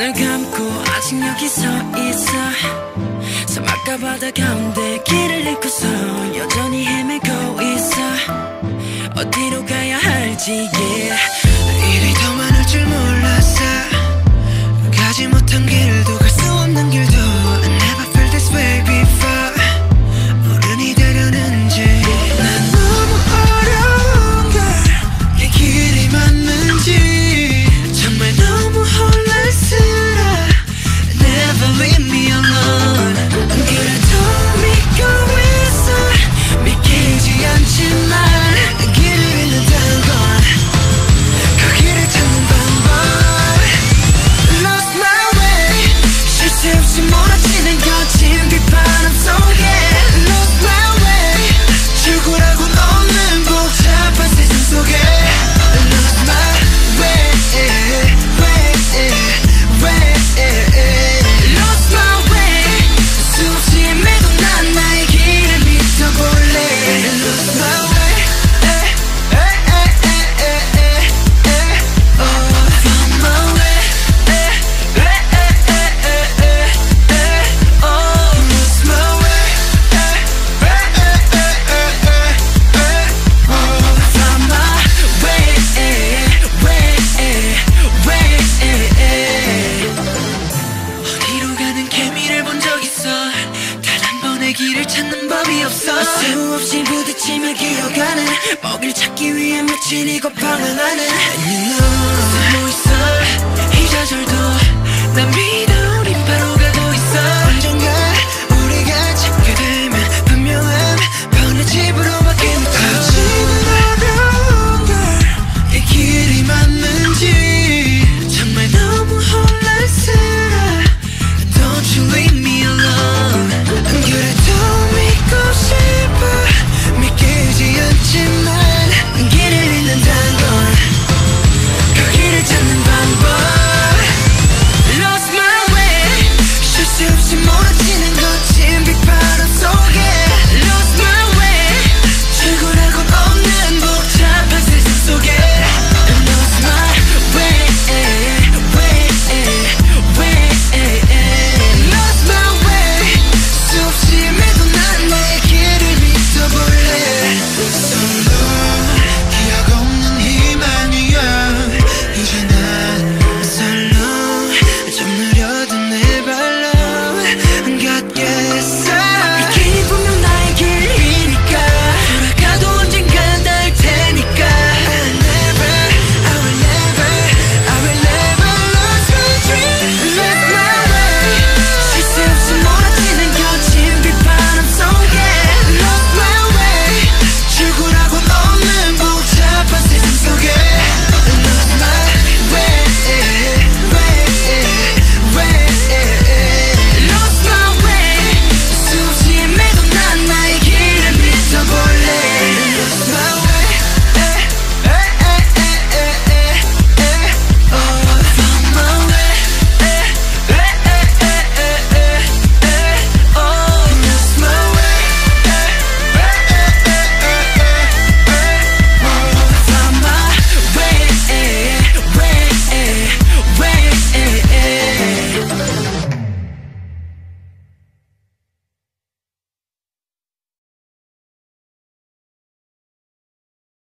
눈을 감고 아직 여기 서 있어 사막과 바다 가운데 길을 잃고서 여전히 헤매고 있어 어디로 가야 할지 yeah. 수없이 부딪히며 기어가는 먹일 찾기 위해 미친 이곳 방황하는 And you know 뭐 있어 이 좌절도 난 미.